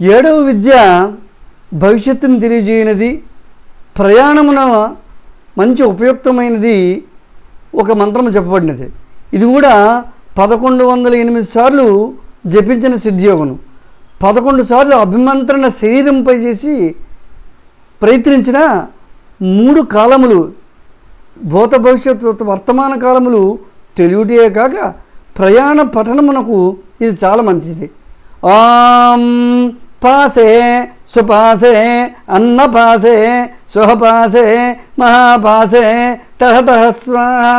ఏడవ విద్య భవిష్యత్తును తెలియజేయనిది ప్రయాణమున మంచి ఉపయుక్తమైనది ఒక మంత్రము చెప్పబడినది. ఇది కూడా పదకొండు వందల ఎనిమిది సార్లు జపించిన సిద్ధియోగను పదకొండు సార్లు అభిమంత్రణ శరీరంపై చేసి ప్రయత్నించిన మూడు కాలములు భూత భవిష్యత్తు వర్తమాన కాలములు తెలియటే కాక ప్రయాణ పఠనమునకు ఇది చాలా మంచిది. ఆం पासे सुपासे अन्नपासे सुहपासे महापासे तह तह स्वाहा।